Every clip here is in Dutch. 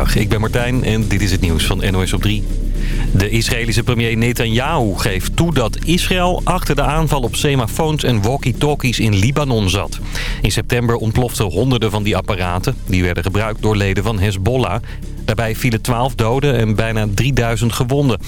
Ik ben Martijn en dit is het nieuws van NOS op 3. De Israëlische premier Netanyahu geeft toe dat Israël achter de aanval op semafoons en walkie-talkies in Libanon zat. In september ontploften honderden van die apparaten. Die werden gebruikt door leden van Hezbollah. Daarbij vielen 12 doden en bijna 3000 gewonden.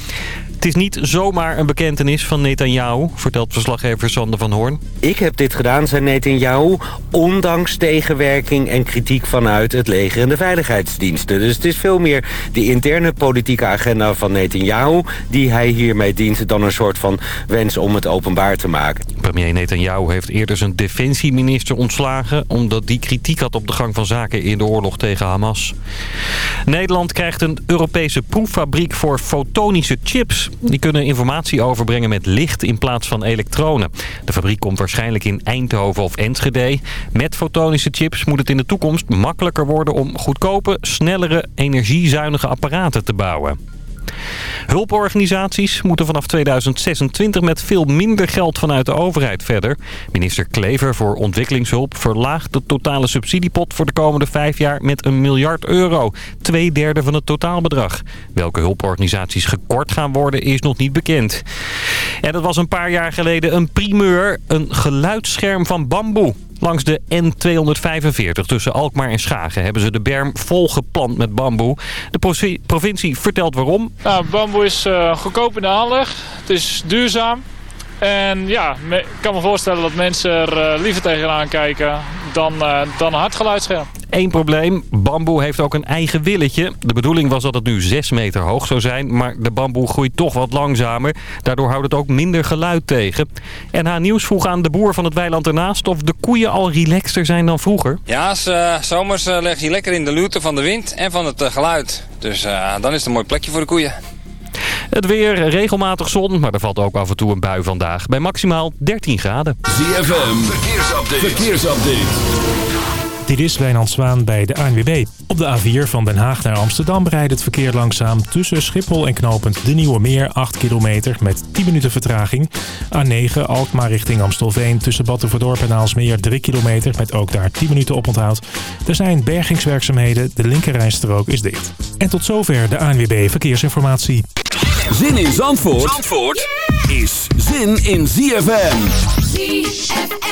Het is niet zomaar een bekentenis van Netanyahu, vertelt verslaggever Sander van Hoorn. Ik heb dit gedaan, zei Netanyahu, ondanks tegenwerking en kritiek vanuit het leger en de veiligheidsdiensten. Dus het is veel meer de interne politieke agenda van Netanyahu die hij hiermee dient dan een soort van wens om het openbaar te maken. Premier Netanyahu heeft eerder zijn defensieminister ontslagen... omdat die kritiek had op de gang van zaken in de oorlog tegen Hamas. Nederland krijgt een Europese proeffabriek voor fotonische chips. Die kunnen informatie overbrengen met licht in plaats van elektronen. De fabriek komt waarschijnlijk in Eindhoven of Enschede. Met fotonische chips moet het in de toekomst makkelijker worden... om goedkope, snellere, energiezuinige apparaten te bouwen. Hulporganisaties moeten vanaf 2026 met veel minder geld vanuit de overheid verder. Minister Klever voor ontwikkelingshulp verlaagt de totale subsidiepot voor de komende vijf jaar met een miljard euro. Twee derde van het totaalbedrag. Welke hulporganisaties gekort gaan worden is nog niet bekend. En dat was een paar jaar geleden een primeur, een geluidsscherm van bamboe. Langs de N245 tussen Alkmaar en Schagen hebben ze de berm vol geplant met bamboe. De provincie vertelt waarom. Nou, bamboe is uh, goedkoop in de aanleg. Het is duurzaam. En ja, ik kan me voorstellen dat mensen er uh, liever tegenaan kijken dan, uh, dan een hardgeluidsscherm. Eén probleem, bamboe heeft ook een eigen willetje. De bedoeling was dat het nu 6 meter hoog zou zijn, maar de bamboe groeit toch wat langzamer. Daardoor houdt het ook minder geluid tegen. NH Nieuws vroeg aan de boer van het weiland ernaast of de koeien al relaxter zijn dan vroeger. Ja, zomers leg je lekker in de luwte van de wind en van het geluid. Dus dan is het een mooi plekje voor de koeien. Het weer, regelmatig zon, maar er valt ook af en toe een bui vandaag. Bij maximaal 13 graden. ZFM, verkeersupdate. verkeersupdate. Dit is Wijnand Zwaan bij de ANWB. Op de A4 van Den Haag naar Amsterdam rijdt het verkeer langzaam tussen Schiphol en Knopend De Nieuwe Meer 8 kilometer met 10 minuten vertraging. A9 Alkmaar richting Amstelveen tussen Battenverdorp en Aalsmeer 3 kilometer met ook daar 10 minuten oponthoud. Er zijn bergingswerkzaamheden, de linkerrijstrook is dicht. En tot zover de ANWB Verkeersinformatie. Zin in Zandvoort, Zandvoort is zin in ZFM. ZFM.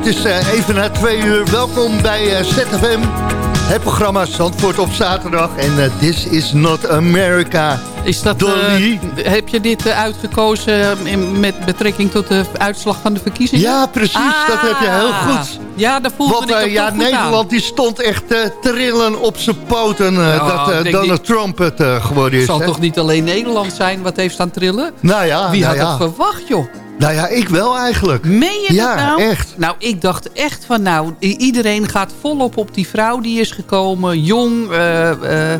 Het is uh, even na twee uur. Welkom bij uh, ZFM. Het programma Zandvoort op zaterdag. En uh, This is not America. Is dat, heb je dit uitgekozen met betrekking tot de uitslag van de verkiezingen? Ja, precies. Ah, dat heb je heel goed. Ja, dat voelde Want, ik ja, Nederland die stond echt te trillen op zijn poten ja, dat Donald Trump het geworden is. Het zal toch niet alleen Nederland zijn wat heeft staan trillen? Nou ja, Wie nou had ja. het verwacht, joh? Nou ja, ik wel eigenlijk. Meen je ja, dat nou? echt. Nou, ik dacht echt van nou, iedereen gaat volop op die vrouw die is gekomen. Jong, uh, uh,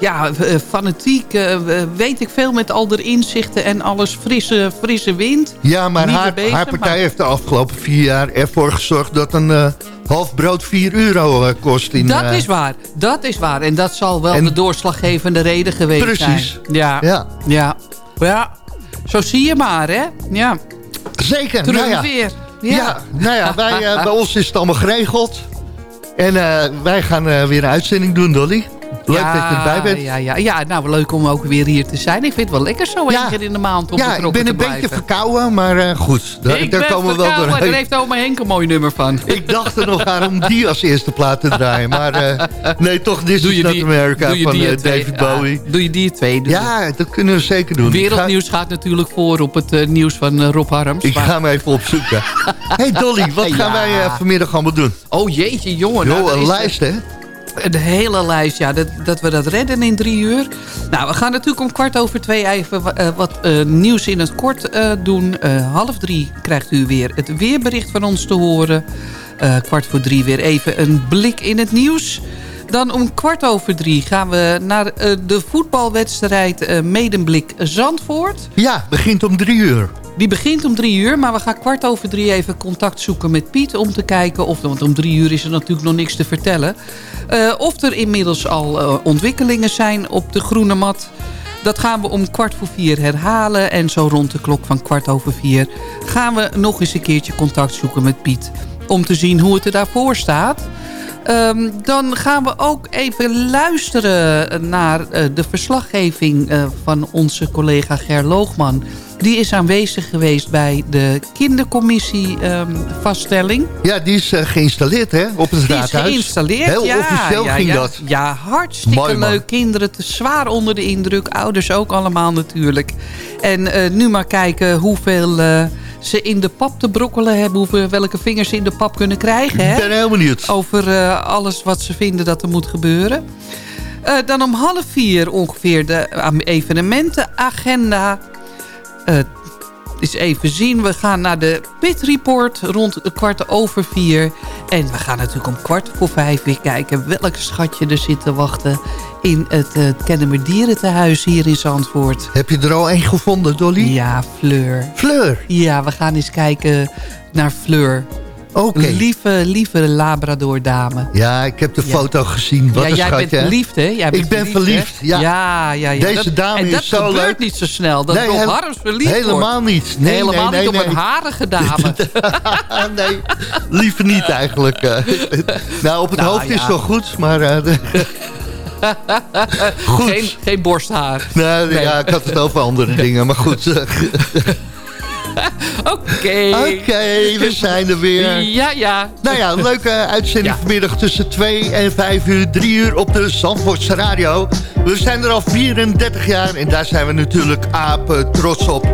ja, fanatiek, uh, weet ik veel met al de inzichten en alles. Frisse, frisse wind. Ja, maar haar, bezig, haar, partij maar... heeft de afgelopen vier jaar ervoor gezorgd dat een half brood 4 euro kost. In, dat is waar, dat is waar. En dat zal wel en... de doorslaggevende reden geweest Precies. zijn. Precies. Ja, ja, ja. ja. Zo zie je maar, hè? Ja. Zeker. Terug nou ja. weer. Ja. ja. nou ja, wij, uh, bij ons is het allemaal geregeld. En uh, wij gaan uh, weer een uitzending doen, Dolly. Leuk ja, dat je erbij bent. Ja, ja, ja, nou leuk om ook weer hier te zijn. Ik vind het wel lekker zo ja. één keer in de maand om Ja, ik ben een beetje verkouden, maar uh, goed. Daar, ik daar ben komen we wel doorheen. Daar heeft oma Henk een mooi nummer van. Ik dacht er nog aan om die als eerste plaat te draaien. Maar uh, nee, toch This is Not America van uh, David Bowie. doe je die twee? Doe ja, je. dat kunnen we zeker doen. Wereldnieuws ga... gaat natuurlijk voor op het nieuws van Rob Harms. Ik maar... ga hem even opzoeken. hey Dolly, wat gaan wij vanmiddag allemaal doen? Oh jeetje, jongen. Jo, nou, een lijst hè? De hele lijst, ja, dat, dat we dat redden in drie uur. Nou, we gaan natuurlijk om kwart over twee even uh, wat uh, nieuws in het kort uh, doen. half drie krijgt u weer het weerbericht van ons te horen. kwart voor drie weer even een blik in het nieuws. Dan om kwart over drie gaan we naar de voetbalwedstrijd Medemblik Zandvoort. Ja, begint om drie uur. Die begint om drie uur, maar we gaan kwart over drie even contact zoeken met Piet... om te kijken, of, want om drie uur is er natuurlijk nog niks te vertellen... Uh, of er inmiddels al uh, ontwikkelingen zijn op de groene mat. Dat gaan we om kwart voor vier herhalen. En zo rond de klok van kwart over vier gaan we nog eens een keertje contact zoeken met Piet. Om te zien hoe het er daarvoor staat. Um, dan gaan we ook even luisteren naar uh, de verslaggeving van onze collega Ger Loogman... Die is aanwezig geweest bij de kindercommissie um, vaststelling. Ja, die is uh, geïnstalleerd hè, op het die raadhuis. is geïnstalleerd, Heel ja, officieel ja, ging ja, dat. Ja, hartstikke Mooi, leuk. Kinderen te zwaar onder de indruk. Ouders ook allemaal natuurlijk. En uh, nu maar kijken hoeveel... Uh, ze in de pap te brokkelen hebben. Hoeveel, welke vingers ze in de pap kunnen krijgen. Hè? Ik ben heel benieuwd. Over uh, alles wat ze vinden dat er moet gebeuren. Uh, dan om half vier ongeveer de evenementenagenda. Uh, eens even zien. We gaan naar de Pit Report rond de kwart over vier. En we gaan natuurlijk om kwart voor vijf weer kijken... welk schatje er zit te wachten in het uh, Kennemer Dierentehuis hier in Zandvoort. Heb je er al één gevonden, Dolly? Ja, Fleur. Fleur? Ja, we gaan eens kijken naar Fleur. Okay. Lieve, lieve Labrador dame. Ja, ik heb de ja. foto gezien. Wat ja, een jij schatje. bent verliefd, hè? Jij bent ik ben verliefd, verliefd, ja. ja. ja. Deze dat, dame en is dat zo gebeurt leuk. niet zo snel. Dat nee, Rob Harms verliefd Helemaal wordt. niet. Nee, helemaal nee, niet op een harige dame. nee, liever niet eigenlijk. Uh, nou, op het nou, hoofd is wel goed, maar... Uh, goed. Geen, geen borsthaar. Nee, nee, ja, ik had het over andere dingen, maar goed. Oké. Oké, okay, we zijn er weer. Ja, ja. Nou ja, leuke uitzending ja. vanmiddag tussen 2 en 5 uur, 3 uur op de Zandvoortse Radio. We zijn er al 34 jaar en daar zijn we natuurlijk apen trots op.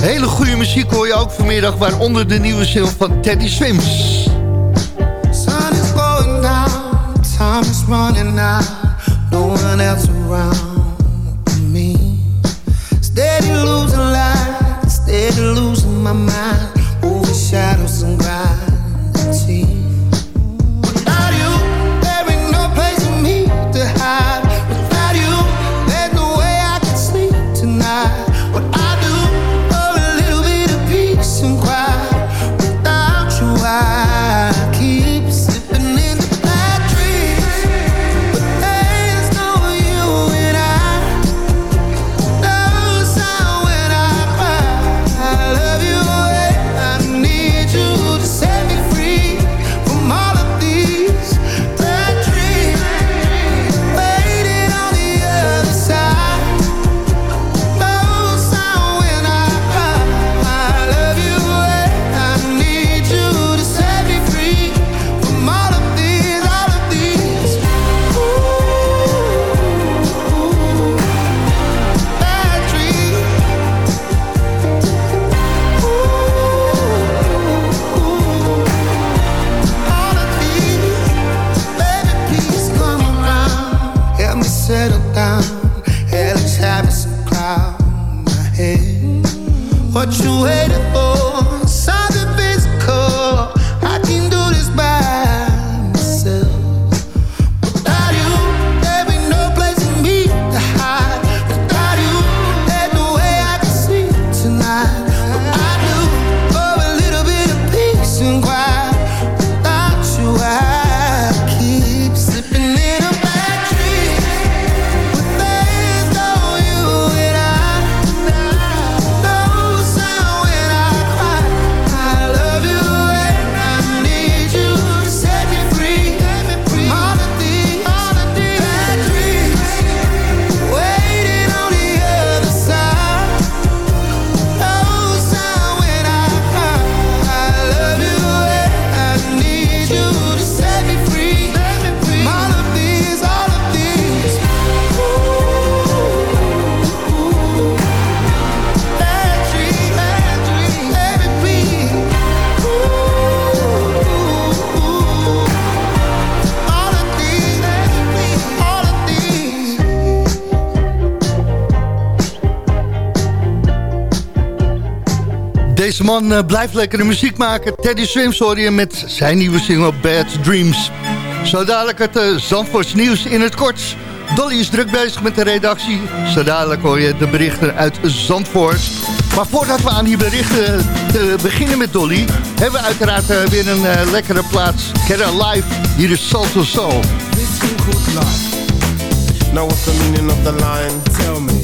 Hele goede muziek hoor je ook vanmiddag, waaronder de nieuwe single van Teddy Swims. Sun is going down, time is running out, no one else around my mind Deze man uh, blijft lekkere muziek maken. Teddy Swims hoor je met zijn nieuwe single Bad Dreams. Zo dadelijk het uh, Zandvoorts nieuws in het kort. Dolly is druk bezig met de redactie. Zo dadelijk hoor je de berichten uit Zandvoort. Maar voordat we aan die berichten te beginnen met Dolly... hebben we uiteraard weer een lekkere plaats. Get Live, hier is Salto Soul. This good life. Now what's the meaning of the line? Tell me.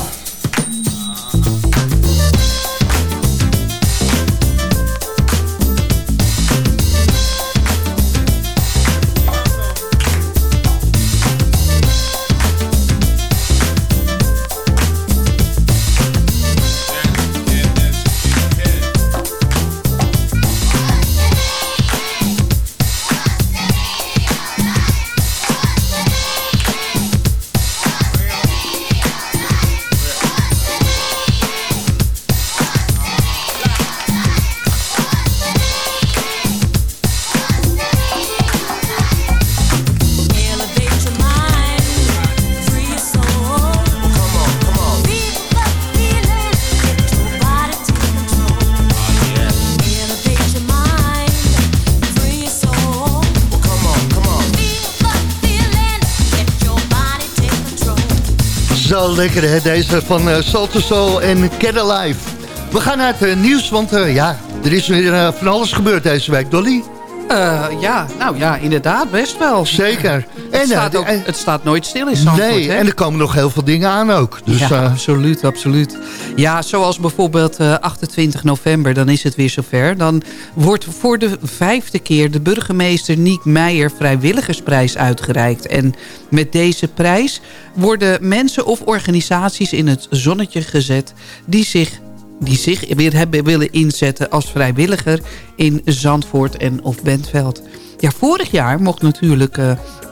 Zo lekker hè, deze van uh, Soul en Get Alive. We gaan naar het uh, nieuws, want uh, ja, er is weer van alles gebeurd deze week. Dolly? Ja, nou ja, inderdaad, best wel. Zeker. Het, en, staat, ook, het staat nooit stil in Zandvoort. Nee, hè? en er komen nog heel veel dingen aan ook. Dus, ja, absoluut, absoluut. Ja, zoals bijvoorbeeld uh, 28 november, dan is het weer zover. Dan wordt voor de vijfde keer de burgemeester Niek Meijer Vrijwilligersprijs uitgereikt. En met deze prijs worden mensen of organisaties in het zonnetje gezet... die zich die zich weer hebben willen inzetten als vrijwilliger in Zandvoort en of Bentveld. Ja, vorig jaar mocht natuurlijk uh,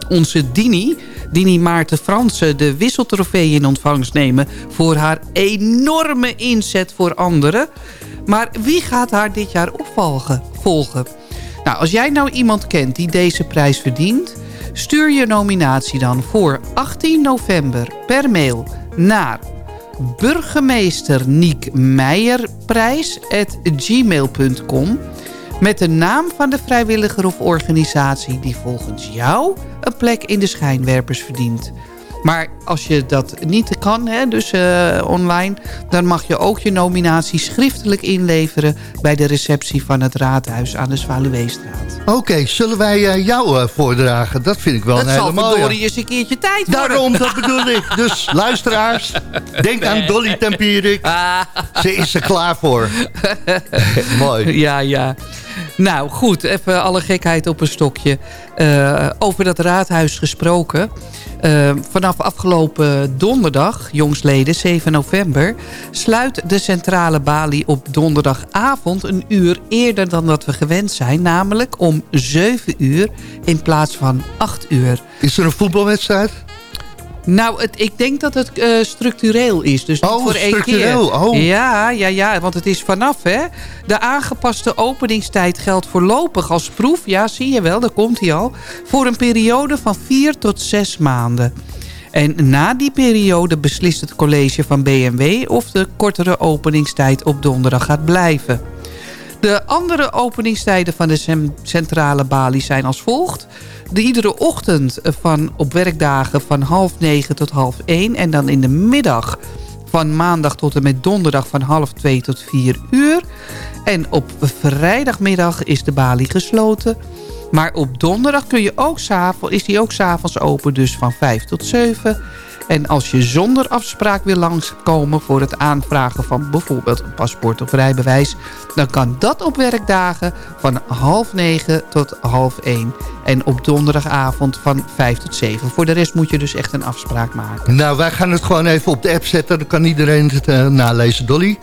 onze Dini, Dini Maarten Fransen, de wisseltrofee in ontvangst nemen voor haar enorme inzet voor anderen. Maar wie gaat haar dit jaar opvolgen? Volgen? Nou, als jij nou iemand kent die deze prijs verdient... stuur je nominatie dan voor 18 november per mail naar burgemeester Niek Meijerprijs met de naam van de vrijwilliger of organisatie die volgens jou een plek in de schijnwerpers verdient. Maar als je dat niet kan, hè, dus uh, online... dan mag je ook je nominatie schriftelijk inleveren... bij de receptie van het raadhuis aan de Zwaluweestraat. Oké, okay, zullen wij uh, jou uh, voordragen? Dat vind ik wel dat een hele mooie. Dat zal eens een keertje tijd worden. Daarom, dat bedoel ik. Dus luisteraars, denk nee. aan Dolly Tempierik. Ah. Ze is er klaar voor. Mooi. Ja, ja. Nou, goed. Even alle gekheid op een stokje. over dat raadhuis gesproken... Uh, vanaf afgelopen donderdag, jongsleden 7 november... sluit de centrale balie op donderdagavond een uur eerder dan dat we gewend zijn. Namelijk om 7 uur in plaats van 8 uur. Is er een voetbalwedstrijd? Nou, het, ik denk dat het uh, structureel is. Dus niet oh, voor één structureel. keer. Oh. Ja, ja, ja, want het is vanaf, hè. De aangepaste openingstijd geldt voorlopig als proef. Ja, zie je wel, daar komt hij al. Voor een periode van vier tot zes maanden. En na die periode beslist het college van BMW... of de kortere openingstijd op donderdag gaat blijven. De andere openingstijden van de centrale balie zijn als volgt. De iedere ochtend van, op werkdagen van half negen tot half één. En dan in de middag van maandag tot en met donderdag van half twee tot vier uur. En op vrijdagmiddag is de balie gesloten. Maar op donderdag kun je ook is die ook s'avonds open, dus van 5 tot 7. En als je zonder afspraak wil langskomen voor het aanvragen van bijvoorbeeld een paspoort of rijbewijs... dan kan dat op werkdagen van half negen tot half één. En op donderdagavond van 5 tot 7. Voor de rest moet je dus echt een afspraak maken. Nou, wij gaan het gewoon even op de app zetten. Dan kan iedereen het uh, nalezen, Dolly.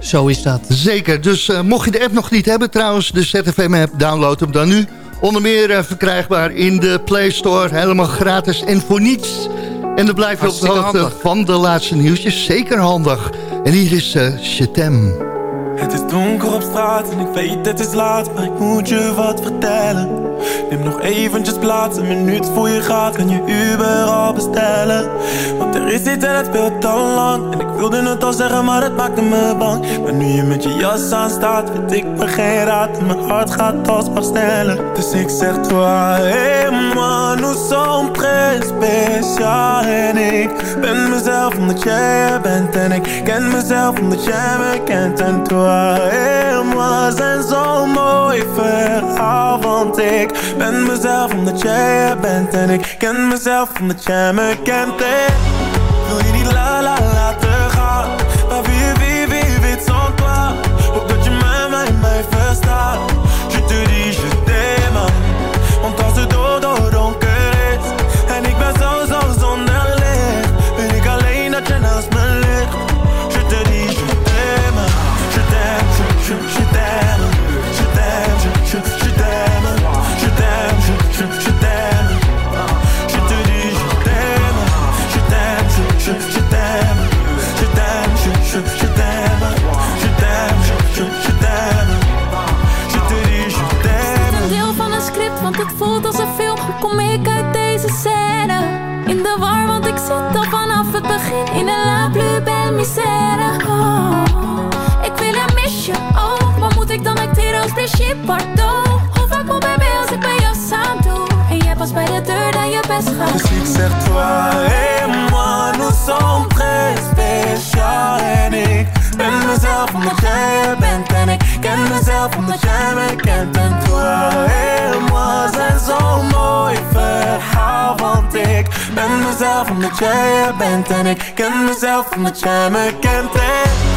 Zo is dat. Zeker. Dus uh, mocht je de app nog niet hebben trouwens, de ZFM-app, download hem dan nu. Onder meer uh, verkrijgbaar in de Play Store. Helemaal gratis en voor niets. En dan blijf je op de hoogte van de laatste nieuwtjes. Zeker handig. En hier is uh, Chetem. Het is donker op straat en ik weet het is laat, maar ik moet je wat vertellen. Neem nog eventjes plaats, een minuut voor je gaat, kan je Uber al bestellen. Want er is iets en het speelt al lang. En ik wilde het al zeggen, maar het maakte me bang. Maar nu je met je jas aan staat, vind ik me geen raad. En mijn hart gaat alsmaar sneller. Dus ik zeg toi, hey man, nous sommes très spécial. En ik ben mezelf omdat jij er bent. En ik ken mezelf omdat jij me kent. En toi, hey man, zijn zo'n mooi verhaal, want ik ben mezelf omdat jij er bent. En ik ken mezelf omdat jij me kent. En kent ik ken mezelf van de jam,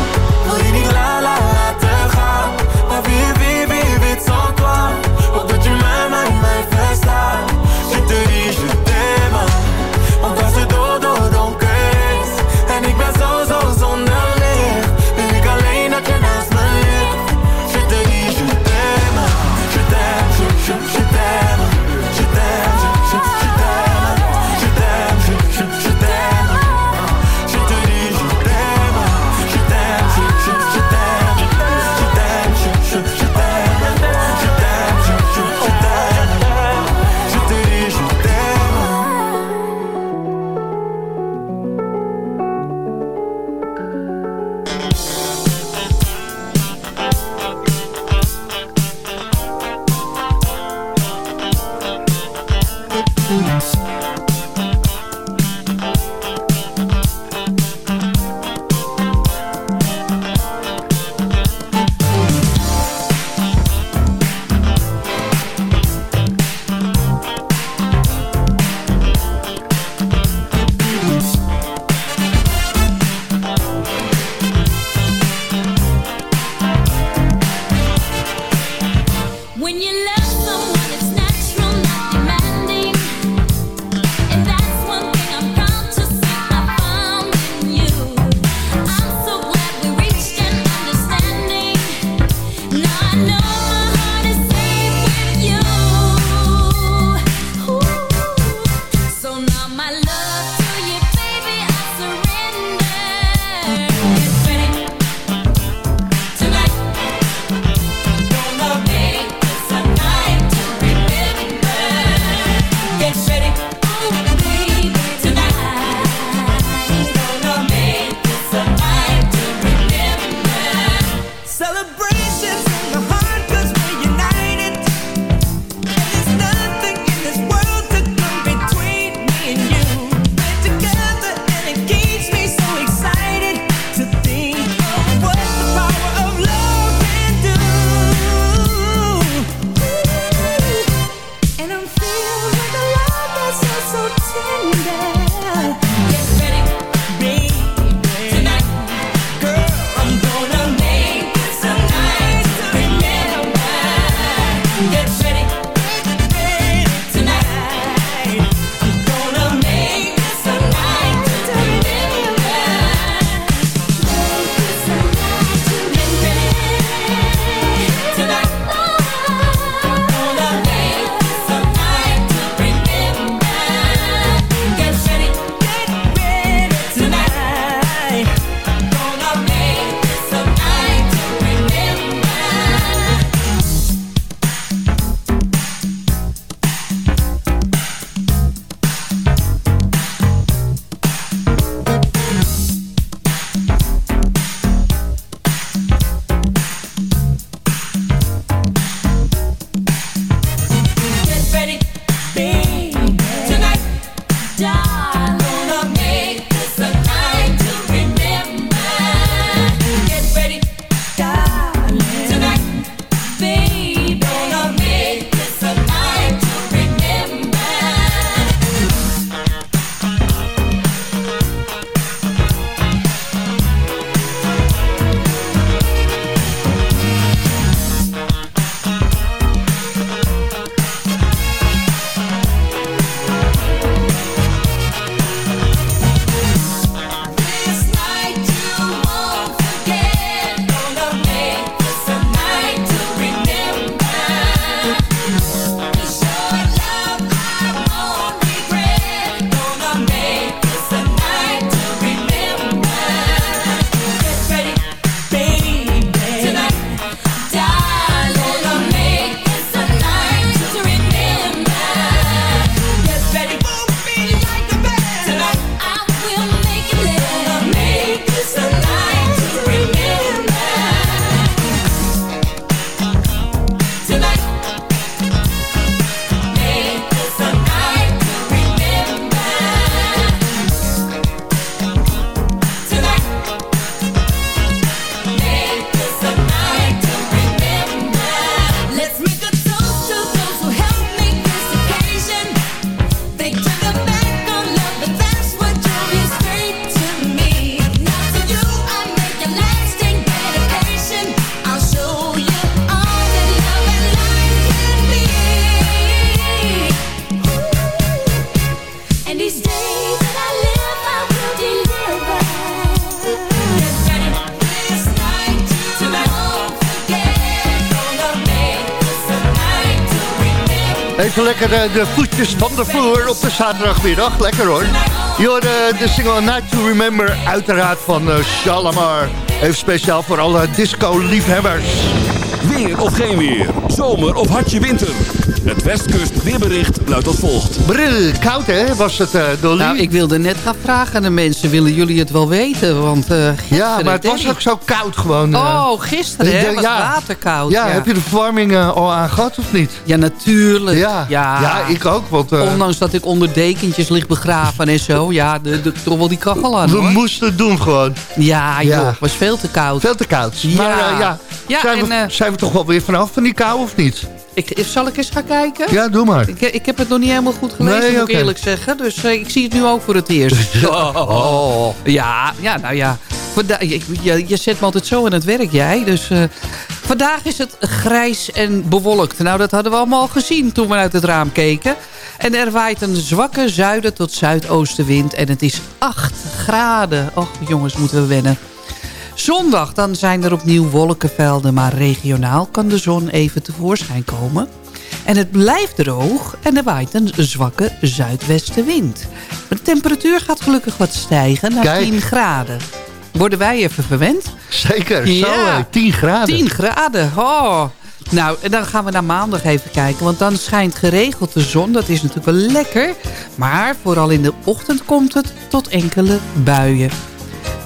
De, voetjes van de vloer op de zaterdagmiddag. Lekker hoor. Je hoorde de single Night to Remember, uiteraard van uh, Shalamar. Even speciaal voor alle disco-liefhebbers. Weer of geen weer. Zomer of hartje winter. Het Westkust weerbericht luidt als volgt. Brrr, koud hè, was het uh, Dolly? Nou, ik wilde net gaan vragen aan de mensen, willen jullie het wel weten? Want uh, Ja, maar het was ook zo koud gewoon. Uh, oh, gisteren hè, was ja. waterkoud. Ja, heb je de verwarming al aan gehad of niet? Ja, natuurlijk. Ja, ja. ja ik ook. Want, Ondanks dat ik onder dekentjes lig begraven en zo. Ja, de, de, toch wel die kachel aan We hoor. moesten het doen gewoon. Ja, joh, was veel te koud. Veel te koud. Ja. Maar ja, Ja, zijn, en, we, eh, zijn we toch wel weer vanaf van die kou of niet? Ik, zal ik eens gaan kijken? Ja, doe maar. Ik, ik heb het nog niet helemaal goed gelezen, Nee, moet ik eerlijk zeggen. Dus eh, ik zie het nu ook voor het eerst. Oh. Ja, ja, nou ja. Vanda- je, je, je zet me altijd zo aan het werk, jij. Dus eh, vandaag is het grijs en bewolkt. Nou, dat hadden we allemaal al gezien toen we uit het raam keken. En er waait een zwakke zuiden tot zuidoostenwind. En het is 8 graden. Och, jongens, moeten we wennen. Zondag, dan zijn er opnieuw wolkenvelden. Maar regionaal kan de zon even tevoorschijn komen. En het blijft droog en er waait een zwakke zuidwestenwind. De temperatuur gaat gelukkig wat stijgen naar Kijk. 10 graden. Worden wij even verwend? Zeker, zo, Ja. eh, 10 graden. 10 graden, oh. Nou, en dan gaan we naar maandag even kijken. Want dan schijnt geregeld de zon. Dat is natuurlijk wel lekker. Maar vooral in de ochtend komt het tot enkele buien.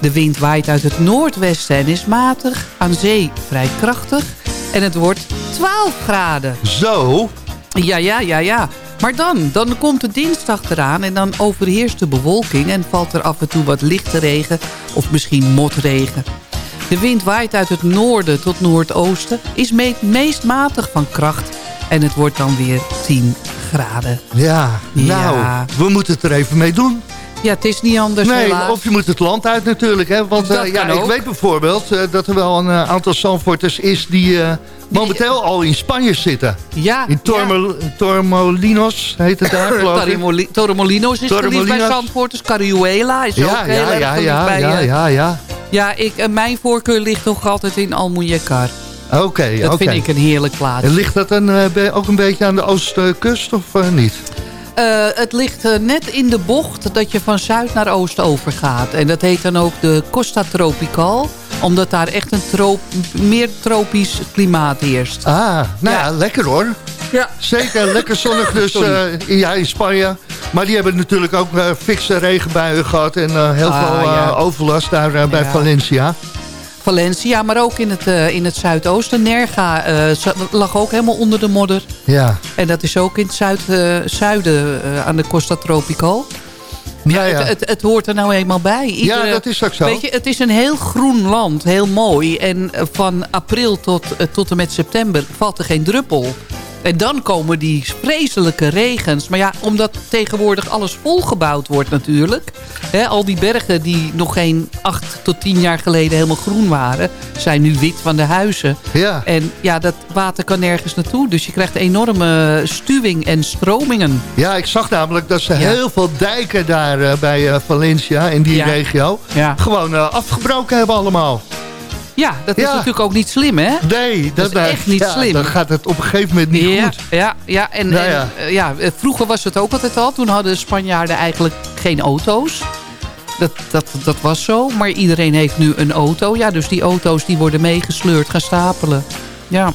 De wind waait uit het noordwesten en is matig. Aan zee vrij krachtig. En het wordt 12 graden. Zo? Ja, ja, ja, ja. Maar dan, dan komt de dinsdag eraan en dan overheerst de bewolking... en valt er af en toe wat lichte regen of misschien motregen. De wind waait uit het noorden tot noordoosten, is me meest matig van kracht... en het wordt dan weer 10 graden. Ja, nou, Ja. we moeten het er even mee doen. Ja, het is niet anders Nee, helaas. of je moet het land uit natuurlijk. Hè? Want eh, ja, ik ook. weet bijvoorbeeld eh, dat er wel een eh, aantal Zandvoorters is... die momenteel al in Spanje zitten. Ja, In Tormo- Tormolinos heet het daar, geloof ik. Torremolinos is geliefd bij. Zandvoorters. Cariuela is ook Ja, heel ja, erg ja, ja, bij... ja, ja, ja. Ja, ik, mijn voorkeur ligt toch altijd in Almuñécar. Oké, oké. Dat vind ik een heerlijk plaats. En ligt dat dan ook een beetje aan de oostkust of niet? Eh, het ligt eh, net in de bocht dat je van zuid naar oost overgaat. En dat heet dan ook de Costa Tropical. Omdat daar echt een troop, meer tropisch klimaat heerst. Ah, nou ja, Ja. lekker hoor. Ja. Zeker, lekker zonnig dus eh, in- ja, in Spanje. Maar die hebben natuurlijk ook eh, fikse regenbuien gehad... en eh, heel Ah, veel eh, ja. overlast daar bij Ja. Valencia. Valencia, maar ook in het, eh, in het zuidoosten. Nerga eh, lag ook helemaal onder de modder. Ja, En dat is ook in het zuid, eh, zuiden aan de Costa Tropical. ja, ja. Het, het, het hoort er nou eenmaal bij. Iedere- ja dat is ook zo. Weet je, het is een heel groen land, heel mooi. En van april tot, tot en met september valt er geen druppel. En dan komen die vreselijke regens. Maar ja, omdat tegenwoordig alles volgebouwd wordt natuurlijk. Hè, al die bergen die nog geen acht tot tien jaar geleden helemaal groen waren... zijn nu wit van de huizen. Ja. En ja, dat water kan nergens naartoe. Dus je krijgt enorme stuwing en stromingen. ja, ik zag namelijk dat ze Ja. heel veel dijken daar eh, bij eh, Valencia, in die Ja. regio... Ja, gewoon eh, afgebroken hebben allemaal. Ja dat is Ja. natuurlijk ook niet slim, hè? Nee, Dat is nou, echt niet ja, slim. Dan gaat het op een gegeven moment niet ja, goed. Ja, ja, en, Nou ja. eh, ja, vroeger was het ook altijd al. Toen hadden Spanjaarden eigenlijk geen auto's. Dat, dat, dat was zo. Maar iedereen heeft nu een auto. Ja, dus die auto's die worden meegesleurd, gaan stapelen. Ja,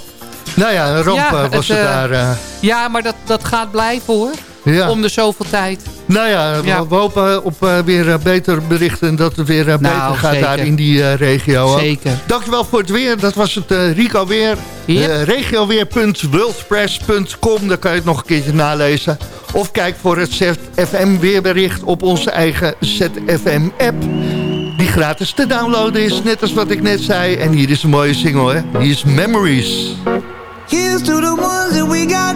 Nou ja, een ramp eh, was het, het eh, daar. ja maar dat, dat gaat blijven hoor. Ja. Om de zoveel tijd. Nou ja, we- Ja. we hopen op eh, weer eh, betere berichten... en dat het weer eh, Nou, beter gaat zeker. daar in die regio. ook. Zeker. Dankjewel voor het weer. Dat was het eh, Rico Weer. Yep. Regioweer.worldpress.com. Daar kan je het nog een keertje nalezen. Of kijk voor het ZFM weerbericht op onze eigen ZFM-app. Die gratis te downloaden is, net als wat ik net zei. En hier is een mooie single, hè. Hier is Memories. Here's to the ones that we got.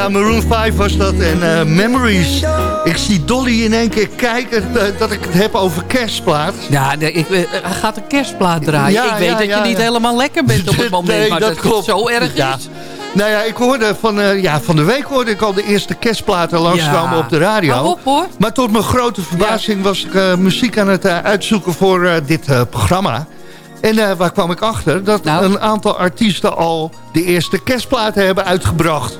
Ja, Maroon 5 was dat en uh, Memories. Ik zie Dolly in één keer kijken uh, dat ik het heb over kerstplaat. Ja, nee, ik, uh, hij gaat een kerstplaat draaien. Ja, ik weet ja, dat ja, je niet helemaal lekker bent op het moment. Nee, maar dat dat, klopt. het zo erg is. Nou ja, ik hoorde van, eh, ja, van de week hoorde ik al de eerste kerstplaten langskomen Ja. op de radio. Hou op, hoor. Maar tot mijn grote verbazing was ik eh, muziek aan het eh, uitzoeken voor eh, dit eh, programma. En eh, waar kwam ik achter? Dat Nou? een aantal artiesten al de eerste kerstplaten hebben uitgebracht.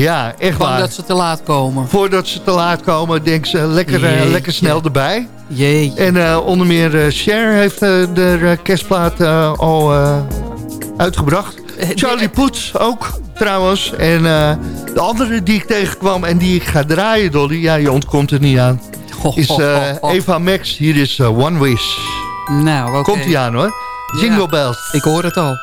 Ja, echt waar. dat ze te laat komen. Voordat ze te laat komen, denk ze lekker, eh, lekker snel erbij. Jeetje. En eh, onder meer eh, Cher heeft de kerstplaat al uitgebracht. Charlie Poets ook, trouwens. En de andere die ik tegenkwam en die ik ga draaien, Dolly... ja, je ontkomt er niet aan... is Eva Max. Hier is One Wish. Nou, oké. Komt-ie aan, hoor. Jingle Ja. bells. Ik hoor het al.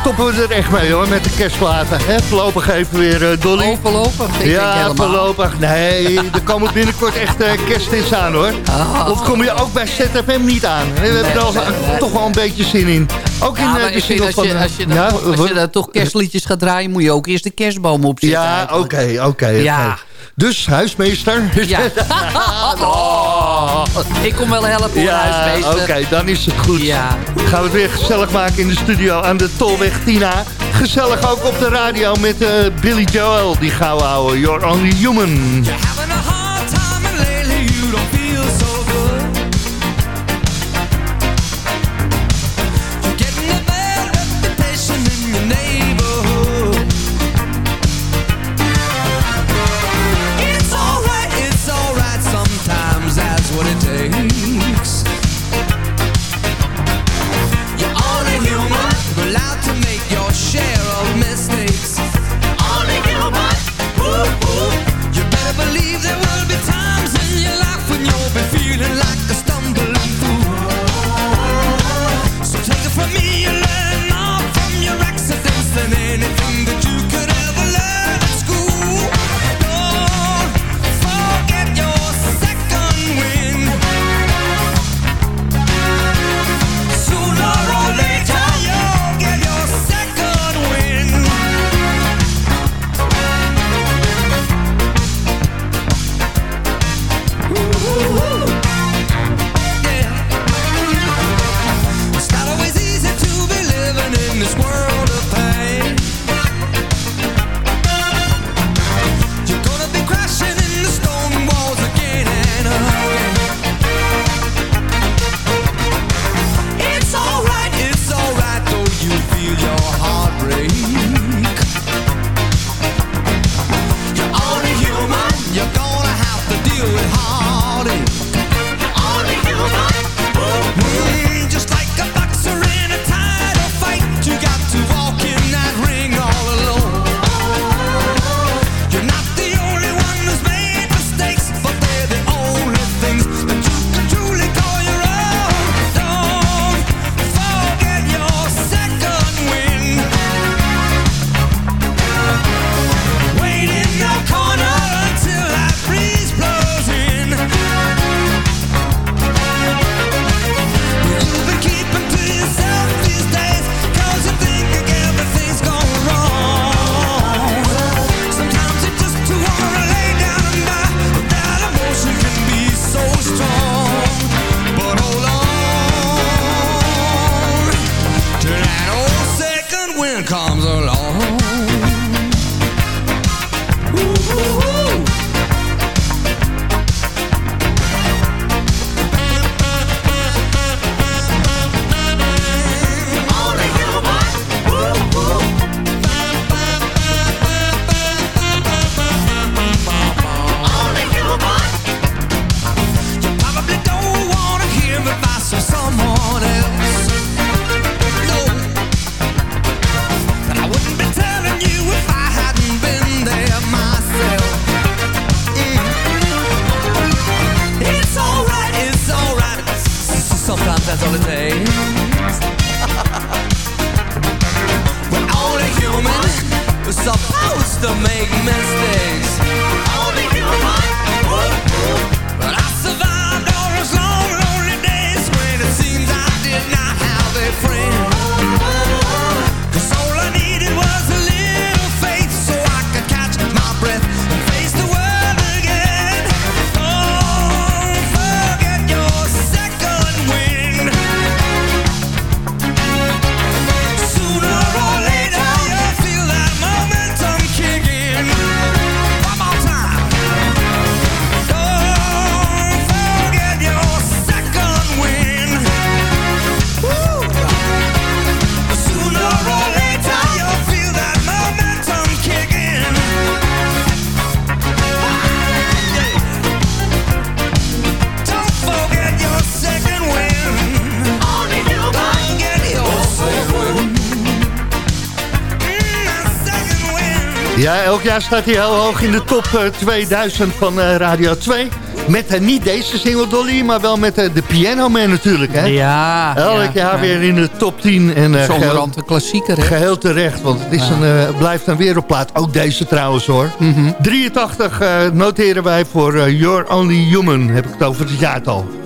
Stoppen we er echt mee hoor, met de kerstplaten. Hè? Voorlopig even weer uh, Dolly. Oh, voorlopig? Ik ja, voorlopig. Nee, er komen binnenkort echt uh, kersthits aan hoor. Oh. Of kom je ook bij ZFM niet aan? We hebben er al, toch wel een beetje zin in. Ook in ja, uh, de vind, als, je, als, je dan, ja, als je dan toch kerstliedjes gaat draaien... moet je ook eerst de kerstboom opzetten. Ja, oké, oké. Okay, ja. Okay. Dus, huismeester. Ja. oh, ik kom wel helpen, ja, huismeester. Oké, okay, dan is het goed. Ja. Gaan we het weer gezellig maken in de studio aan de Tolweg Tina. Gezellig ook op de radio met uh, Billy Joel, die gauw houden. You're only human. Elk jaar staat hij heel hoog in de top 2000 van uh, Radio 2. Met uh, niet deze single Dolly, maar wel met de Piano Man natuurlijk. Hè? Ja. Elk ja, jaar ja. weer in de top 10. En, uh, een klassieker. Hè? Geheel terecht, want het is Ja. een, uh, blijft een wereldplaat. Ook deze trouwens hoor. Mhm. 83 uh, noteren wij voor You're Only Human. Heb ik het over het jaartal.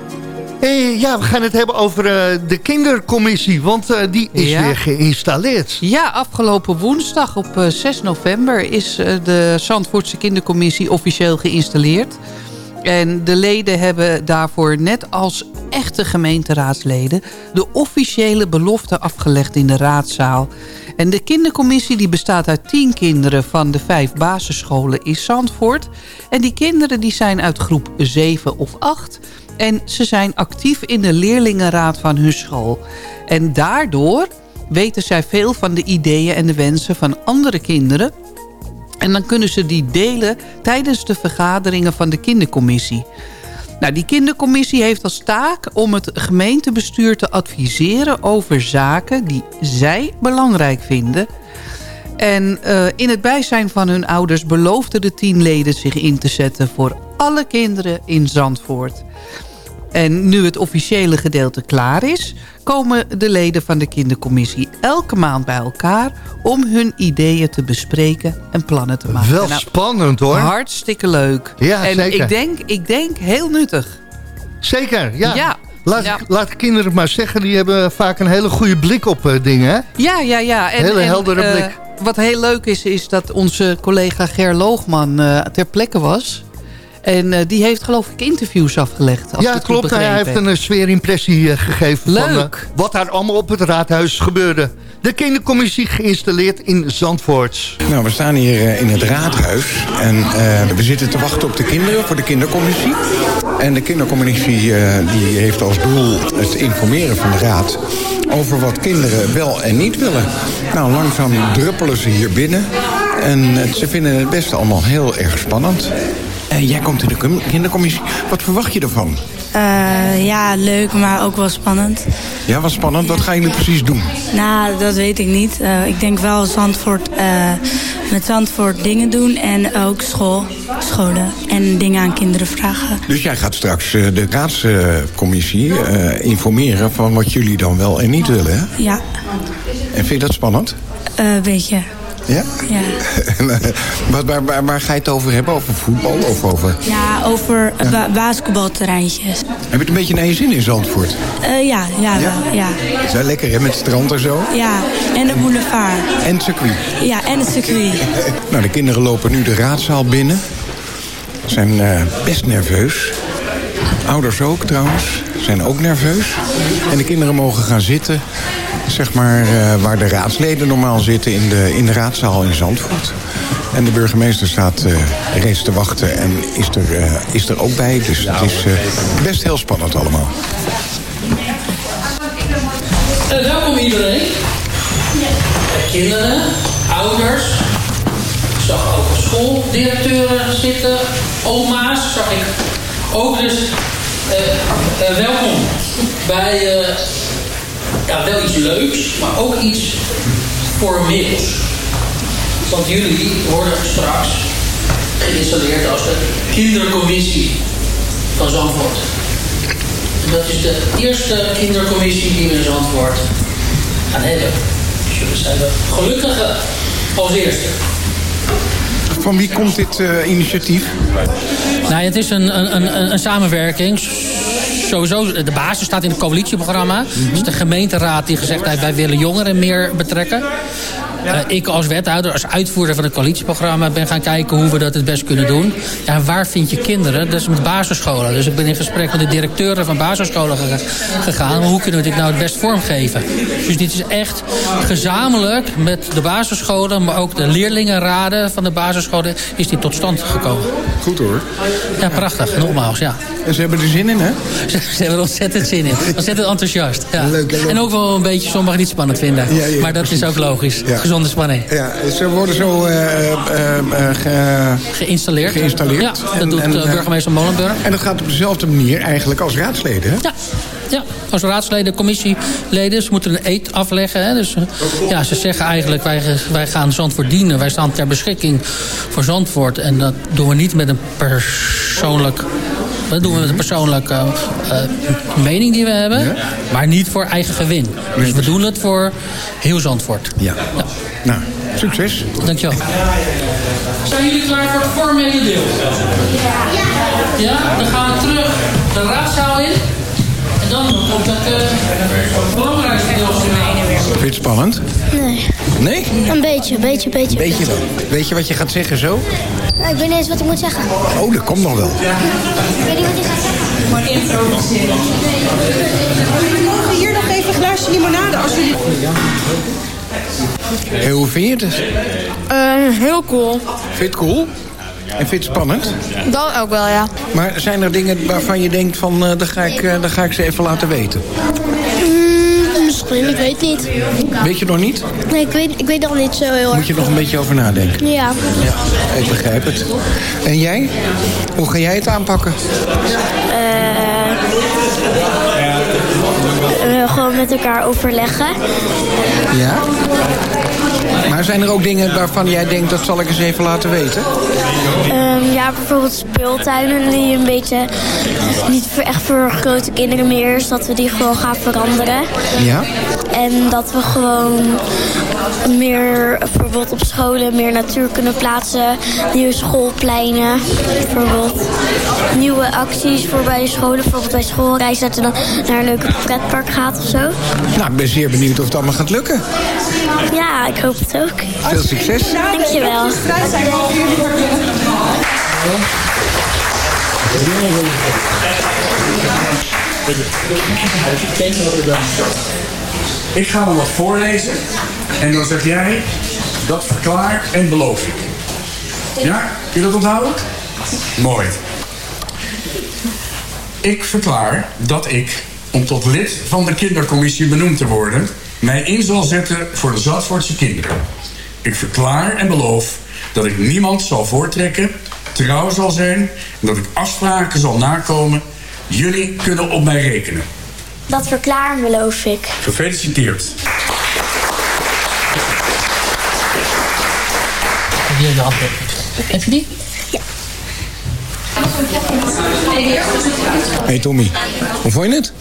Hey, ja, we gaan het hebben over uh, de kindercommissie, want uh, die is Ja. weer geïnstalleerd. Ja, afgelopen woensdag op eh, 6 november is eh, de Zandvoortse kindercommissie officieel geïnstalleerd. En de leden hebben daarvoor, net als echte gemeenteraadsleden... de officiële belofte afgelegd in de raadzaal. En de kindercommissie die bestaat uit tien kinderen van de vijf basisscholen in Zandvoort. En die kinderen die zijn uit groep 7 of 8... En ze zijn actief in de leerlingenraad van hun school. En daardoor weten zij veel van de ideeën en de wensen van andere kinderen. En dan kunnen ze die delen tijdens de vergaderingen van de kindercommissie. Nou, die kindercommissie heeft als taak om het gemeentebestuur te adviseren over zaken die zij belangrijk vinden. En uh, in het bijzijn van hun ouders beloofden de tien leden zich in te zetten voor alle kinderen in Zandvoort. En nu het officiële gedeelte klaar is... komen de leden van de kindercommissie elke maand bij elkaar... om hun ideeën te bespreken en plannen te maken. Wel nou, spannend hoor. Hartstikke leuk. Ja, en zeker. Ik denk, ik denk heel nuttig. Zeker, ja. ja. Laat, ja. laat kinderen het maar zeggen, die hebben vaak een hele goede blik op uh, dingen. Hè? Ja, ja, ja. En, hele en, heldere uh, blik. Wat heel leuk is, is dat onze collega Ger Loogman uh, ter plekke was... En uh, die heeft geloof ik interviews afgelegd. Als ja, klopt. Hij heeft een sfeerimpressie uh, gegeven Leuk. van uh, wat daar allemaal op het raadhuis gebeurde. De kindercommissie geïnstalleerd in Zandvoort. Nou, we staan hier in het raadhuis. En we zitten te wachten op de kinderen voor de kindercommissie. En de kindercommissie die heeft als doel het informeren van de raad... over wat kinderen wel en niet willen. Nou, langzaam druppelen ze hier binnen. En ze vinden het best allemaal heel erg spannend. Uh, jij komt in de kindercommissie. Wat verwacht je ervan? Uh, ja, leuk, maar ook wel spannend. Ja, wat spannend. Wat gaan jullie precies doen? Nou, dat weet ik niet. Uh, ik denk wel Zandvoort, met Zandvoort dingen doen en ook school, scholen en dingen aan kinderen vragen. Dus jij gaat straks de raadscommissie informeren van wat jullie dan wel en niet willen, hè? Ja. En vind je dat spannend? Een beetje. Ja? Ja. waar, waar, waar, waar, ga je het over hebben? Over voetbal of over... Ja, over ba basketbalterreintjes. Heb je het een beetje naar je zin in Zandvoort? Uh, ja, ja, ja? Wel, ja. Het is wel lekker, hè? Met het strand en zo. Ja, en de boulevard. En het circuit. Ja, en het circuit. nou, de kinderen lopen nu de raadzaal binnen. Ze zijn uh, best nerveus. Ouders ook trouwens. Zijn ook nerveus. En de kinderen mogen gaan zitten zeg maar, uh, waar de raadsleden normaal zitten in de, in de raadzaal in Zandvoort. En de burgemeester staat uh, reeds te wachten en is er, uh, is er ook bij. Dus het is best heel spannend allemaal. welkom iedereen. Kinderen, ouders. Ik zag ook schooldirecteuren zitten, oma's zag ik ook. Dus welkom bij ja, wel iets leuks, maar ook iets formeels. Want jullie worden straks geïnstalleerd als de kindercommissie van Zandvoort. En dat is de eerste kindercommissie die we in Zandvoort gaan hebben. Dus jullie zijn de gelukkige als eerste. Van wie komt dit uh, initiatief? Nou, het is een, een, een, een samenwerking sowieso, de basis staat in het coalitieprogramma. Mm -hmm. Dus de gemeenteraad die gezegd heeft, wij willen jongeren meer betrekken. Uh, ik als wethouder, als uitvoerder van het coalitieprogramma... ben gaan kijken hoe we dat het best kunnen doen. Ja, waar vind je kinderen? Dat is met basisscholen. Dus ik ben in gesprek met de directeuren van basisscholen gegaan. Hoe kunnen we dit nou het best vormgeven? Dus dit is echt gezamenlijk met de basisscholen... maar ook de leerlingenraden van de basisscholen... is dit tot stand gekomen. Goed hoor. Ja, prachtig. Nogmaals, ja. En ze hebben er zin in, hè? Ze, ze hebben er ontzettend zin in. Ontzettend enthousiast. Ja. Leuk. En ook wel een beetje sommigen niet spannend vinden. Ja, ja, maar dat precies. is ook logisch. Gezonde spanning. Ja, ze worden zo uh, uh, ge... geïnstalleerd. geïnstalleerd. Ja, dat en, doet en, burgemeester Molenburg. En dat gaat op dezelfde manier eigenlijk als raadsleden, hè? Ja. Ja, als raadsleden, commissieleden. Ze moeten een eet afleggen. Hè? Dus ja, ze zeggen eigenlijk, wij, wij gaan Zandvoort dienen. Wij staan ter beschikking voor Zandvoort. En dat doen we niet met een persoonlijk Dat doen we met een persoonlijke eh, mening die we hebben. Maar niet voor eigen gewin. Dus we doen het voor heel Zandvoort. Ja. Nou, succes. Dankjewel. Zijn jullie klaar voor het formele deel? Ja. Ja? Dan gaan we terug de raadzaal in. Dan komt het uh, belangrijkste deel van Vind je het spannend? Nee. Nee? Een beetje, beetje, beetje. Weet je wel. Weet je wat je gaat zeggen zo? Ik weet niet eens wat ik moet zeggen. Oh, dat komt nog wel. Ik weet niet wat ik ga zeggen. Maar improviseren. Jullie mogen hier nog even een glaasje limonade als jullie... Hey, hoe vind je het? Uh, heel cool. Vind je het cool? En vind je het spannend? Dat ook wel, ja. Maar zijn er dingen waarvan je denkt van, uh, dan, ga ik, uh, dan ga ik ze even laten weten? Mm, misschien, ik weet niet. Weet je nog niet? Nee, ik weet, ik weet nog niet zo heel erg. Moet je nog een beetje over nadenken? Ja. Ja, ik begrijp het. En jij? Hoe ga jij het aanpakken? Uh, gewoon met elkaar overleggen. Ja? Maar zijn er ook dingen waarvan jij denkt, dat zal ik eens even laten weten? Um, ja, bijvoorbeeld speeltuinen die een beetje niet voor, echt voor grote kinderen meer is. Dat we die gewoon gaan veranderen. Ja? En dat we gewoon meer, bijvoorbeeld op scholen, meer natuur kunnen plaatsen. Nieuwe schoolpleinen, bijvoorbeeld. Nieuwe acties voor bij de scholen. Bijvoorbeeld bij schoolreis dat je dan naar een leuke pretpark gaat of zo. Nou, ik ben zeer benieuwd of het allemaal gaat lukken. Ja, ik hoop het ook. Veel succes. Dankjewel. Ik ga dan wat voorlezen en dan zeg jij dat verklaar en beloof ik. Ja? Kun je dat onthouden? Mooi. Ik verklaar dat ik, om tot lid van de kindercommissie benoemd te worden, mij in zal zetten voor de Zandvoortse kinderen. Ik verklaar en beloof dat ik niemand zal voortrekken, trouw zal zijn en dat ik afspraken zal nakomen. Jullie kunnen op mij rekenen. Dat verklaar en beloof ik. Gefeliciteerd. Heb je de hand? Heb je die? Hey Tommy, hoe vond je het?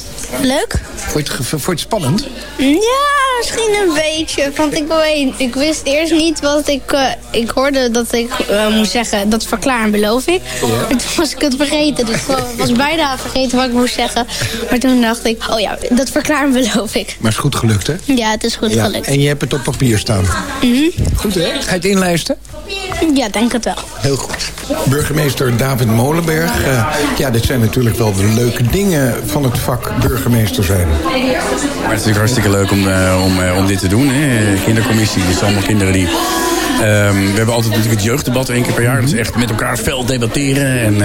Leuk? Vond je het, vond je het spannend? Ja, misschien een beetje. Want ik, weet, ik wist eerst niet wat ik... Uh, ik hoorde dat ik uh, moest zeggen, dat verklaar en beloof ik. Ja. Toen was ik het vergeten. Dus ik was bijna vergeten wat ik moest zeggen. Maar toen dacht ik, oh ja, dat verklaar en beloof ik. Maar het is goed gelukt, hè? Ja, het is goed Ja, gelukt. En je hebt het op papier staan. Mhm. Goed, hè? Ga je het inlijsten? Ja, denk het wel. Heel goed. Burgemeester David Molenberg. Eh, ja, dit zijn natuurlijk wel de leuke dingen van het vak burgemeester zijn. Maar het is natuurlijk hartstikke leuk om, uh, om, uh, om dit te doen. Hè. Kindercommissie, zijn allemaal kinderen die... Um, we hebben altijd natuurlijk het jeugddebat één keer per jaar. Dat is echt met elkaar fel debatteren. En uh,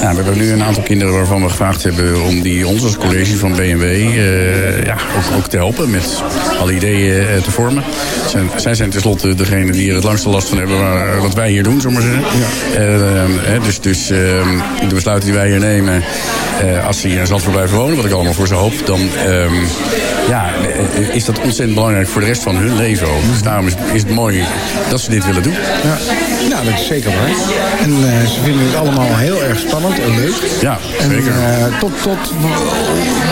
nou, we hebben nu een aantal kinderen waarvan we gevraagd hebben... om die ons als college van BMW uh, ja, ook, ook, te helpen met alle ideeën uh, te vormen. Zijn, zij zijn tenslotte degene die er het langste last van hebben... Waar, wat wij hier doen, zullen we zeggen. Ja. dus dus de besluiten die wij hier nemen... als ze hier in Zandvoort blijven wonen, wat ik allemaal voor ze hoop... dan ja, is dat ontzettend belangrijk voor de rest van hun leven ook. Dus daarom is, is het mooi dat ze dit willen doen. Ja, nou, dat is zeker waar. En uh, ze vinden het allemaal heel erg spannend en leuk. Ja, en, zeker. Uh, tot, tot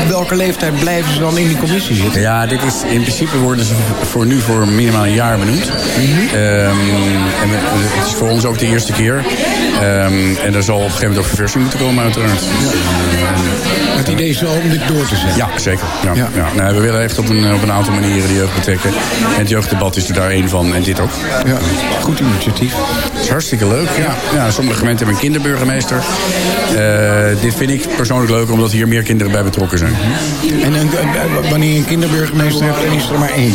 welke leeftijd blijven ze dan in die commissie zitten? Ja, dit is, in principe worden ze voor nu voor minimaal een jaar benoemd. Mm -hmm. um, en het is voor ons ook de eerste keer. Um, en er zal op een gegeven moment ook verversing moeten komen uiteraard. Ja. Het idee is wel om dit door te zetten. Ja, zeker. Ja, ja. ja. We willen echt op een, op een aantal manieren de jeugd betrekken. En het jeugddebat is er daar één van en dit ook. Ja, goed initiatief. Het is hartstikke leuk, ja. ja sommige gemeenten hebben een kinderburgemeester. Uh, dit vind ik persoonlijk leuk, omdat hier meer kinderen bij betrokken zijn. En, en wanneer je een kinderburgemeester hebt, dan is er maar één?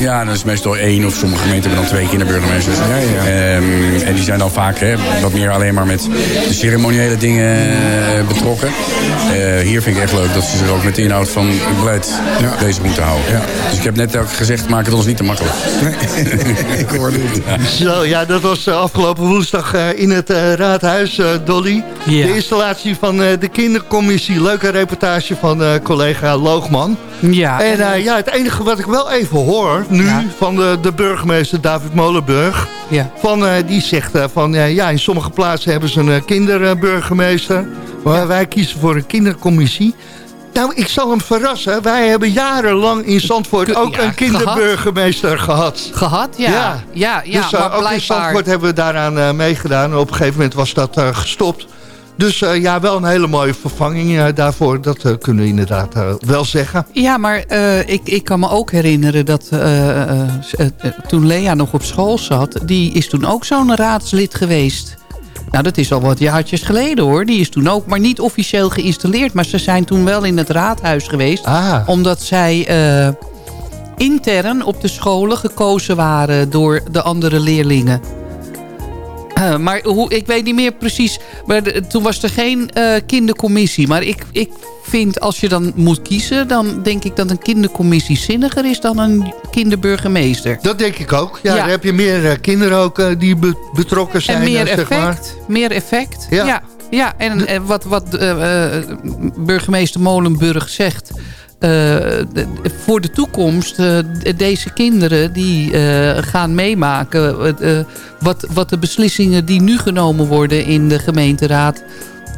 Ja, dat is meestal één of sommige gemeenten hebben dan twee kinderburgemeesters. Ja, ja. Um, en die zijn dan vaak hè, wat meer alleen maar met de ceremoniële dingen uh, betrokken. Uh, hier vind ik echt leuk dat ze zich ook met de inhoud van het beleid ja. bezig moeten houden. Ja. Dus ik heb net ook gezegd, maak het ons niet te makkelijk. Nee. ik hoorde het. Ja. Zo, ja, dat was uh, afgelopen woensdag uh, in het uh, raadhuis, Dolly. Ja. De installatie van de kindercommissie. Leuke reportage van collega Loogman. Ja. En ja, het enige wat ik wel even hoor nu ja. van de, de burgemeester David Molenburg... Ja. Van, die zegt van ja, in sommige plaatsen hebben ze een kinderburgemeester... Wij kiezen voor een kindercommissie. Nou, ik zal hem verrassen. Wij hebben jarenlang in Zandvoort ook Ja, een kinderburgemeester gehad. Gehad, ja. Ja, ja, ja, dus eh, maar ook in. Zandvoort hebben we daaraan eh, meegedaan. Op een gegeven moment was dat eh, gestopt. Dus ja, wel een hele mooie vervanging daarvoor. Dat kunnen we inderdaad wel zeggen. Ja, maar ik, ik kan me ook herinneren dat toen Lea nog op school zat... die is toen ook zo'n raadslid geweest. Nou, dat is al wat jaartjes geleden hoor. Die is toen ook, maar niet officieel geïnstalleerd. Maar ze zijn toen wel in het raadhuis geweest. Omdat zij eh, intern op de scholen gekozen waren door de andere leerlingen. Eh, maar hoe, ik weet niet meer precies. Maar de- toen was er geen eh, kindercommissie. Maar ik, ik vind als je dan moet kiezen... dan denk ik dat een kindercommissie zinniger is dan een kinderburgemeester. Dat denk ik ook. Ja, Ja. Dan heb je meer eh, kinderen ook die be- betrokken zijn. En meer eh, zeg maar. effect. Meer effect. Ja. Ja. ja. en eh, wat, wat burgemeester Molenburg zegt... eh, voor de toekomst, eh, de- deze kinderen die eh, gaan meemaken... wat, wat de beslissingen die nu genomen worden in de gemeenteraad...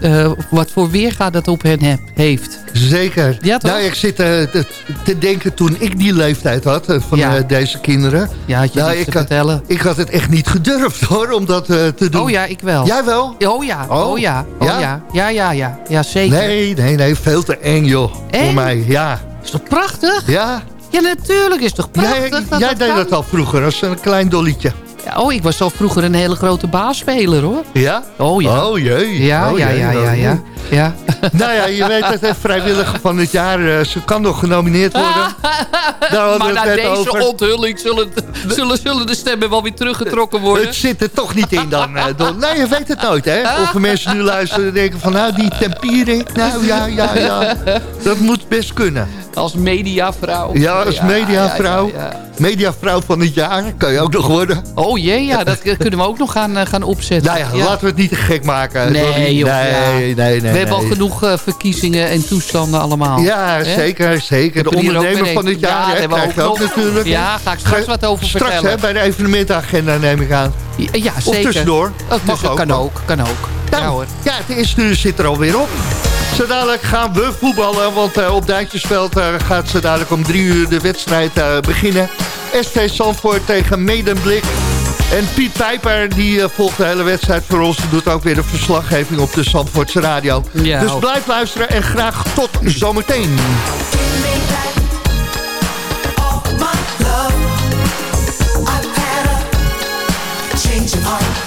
eh, wat voor weerga dat op hen heb- heeft. Zeker. Ja, toch? nou, ik zit eh, te, te denken toen ik die leeftijd had eh, van Ja. deze kinderen. Ja, had je nou, ik, te had- vertellen. ik had het echt niet gedurfd hoor, om dat te doen. Oh ja, ik wel. Jij wel? Oh ja, Oh. oh, ja, oh Ja? ja. Ja, ja, ja. Ja, zeker. Nee, nee, nee, veel te eng joh. Voor mij, ja. Is toch prachtig? Ja. Ja, natuurlijk is toch prachtig Jij, dat jij dat deed kan? dat al vroeger, als een klein dollietje. Ja, oh, ik was al vroeger een hele grote baasspeler, hoor. Ja? Oh ja. Oh jee. Ja, oh, ja, jee. ja, ja, Oh, ja. ja. Nou ja, je weet het, vrijwilliger van het jaar. eh, ze kan nog genomineerd worden. Daar maar na deze over. onthulling zullen, zullen, zullen de stemmen wel weer teruggetrokken worden. Het zit er toch niet in dan, eh, Don. Nee, je weet het nooit, hè. Of mensen nu luisteren en denken van... nou, die tempiering, nou ja, ja, ja. Dat moet best kunnen. Als mediavrouw. Ja, als mediavrouw. ja, ja. Mediavrouw van het jaar kan je ook nog worden. Oh jee, ja, dat kunnen we ook nog gaan, eh, gaan opzetten. Nou ja, laten we het niet te gek maken. Nee, joh, nee, nee, nee, We hebben al genoeg eh, verkiezingen en toestanden allemaal. Ja, zeker, zeker. De er ondernemer van het jaar, Ja, hebben we ook nog. natuurlijk. Ja, ga ik straks wat over Straks, vertellen. hè, bij de evenementenagenda neem ik aan. Ja, Of zeker. tussendoor. Dat Mag ook, kan ook, kan ook. Nou, ja hoor. Ja, het eerste uur zit er alweer op. Zo dadelijk gaan we voetballen, want eh, op Duintjesveld eh, gaat ze dadelijk om drie uur de wedstrijd eh, beginnen. ST Zandvoort tegen Medemblik. En Piet Pijper die volgt de hele wedstrijd voor ons. Doet ook weer de verslaggeving op de Zandvoortse radio. Ja. Dus blijf luisteren en graag tot zometeen. Change of heart.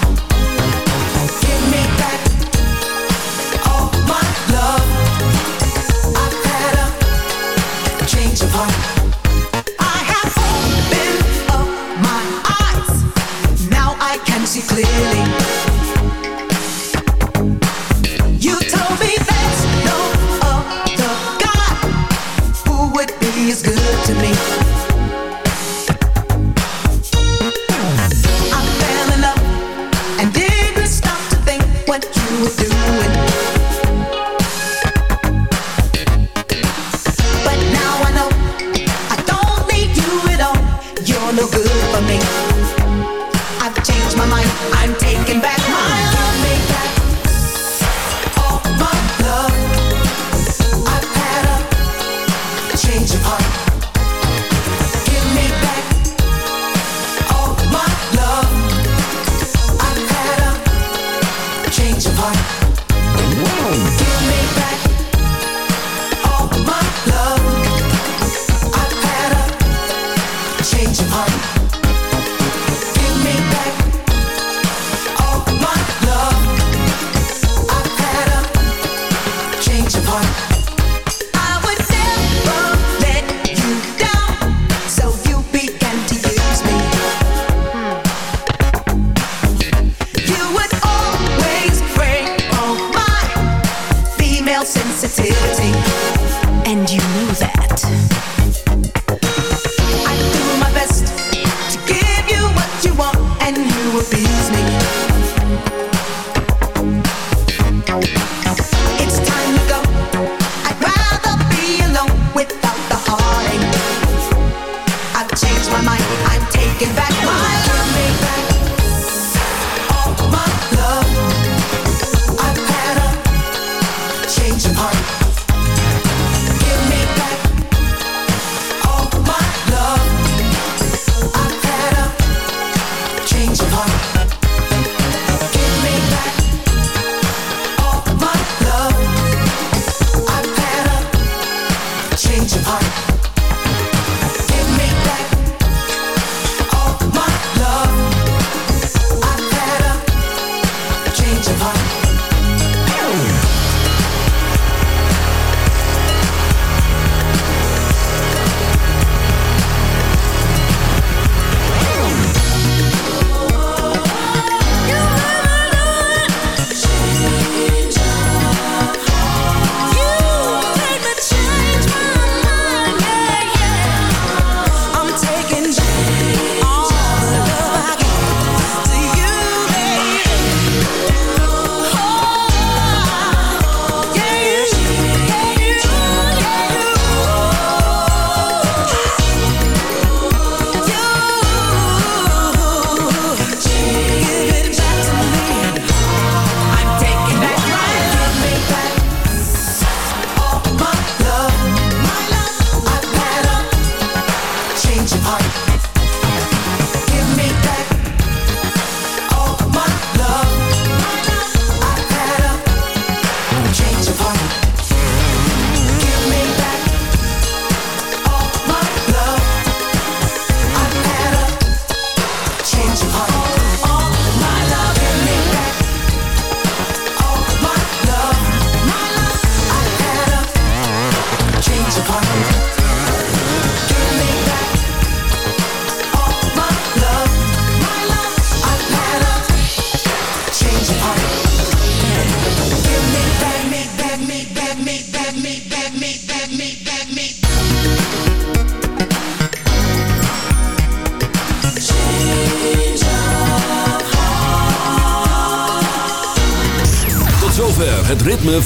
Would be as good to me.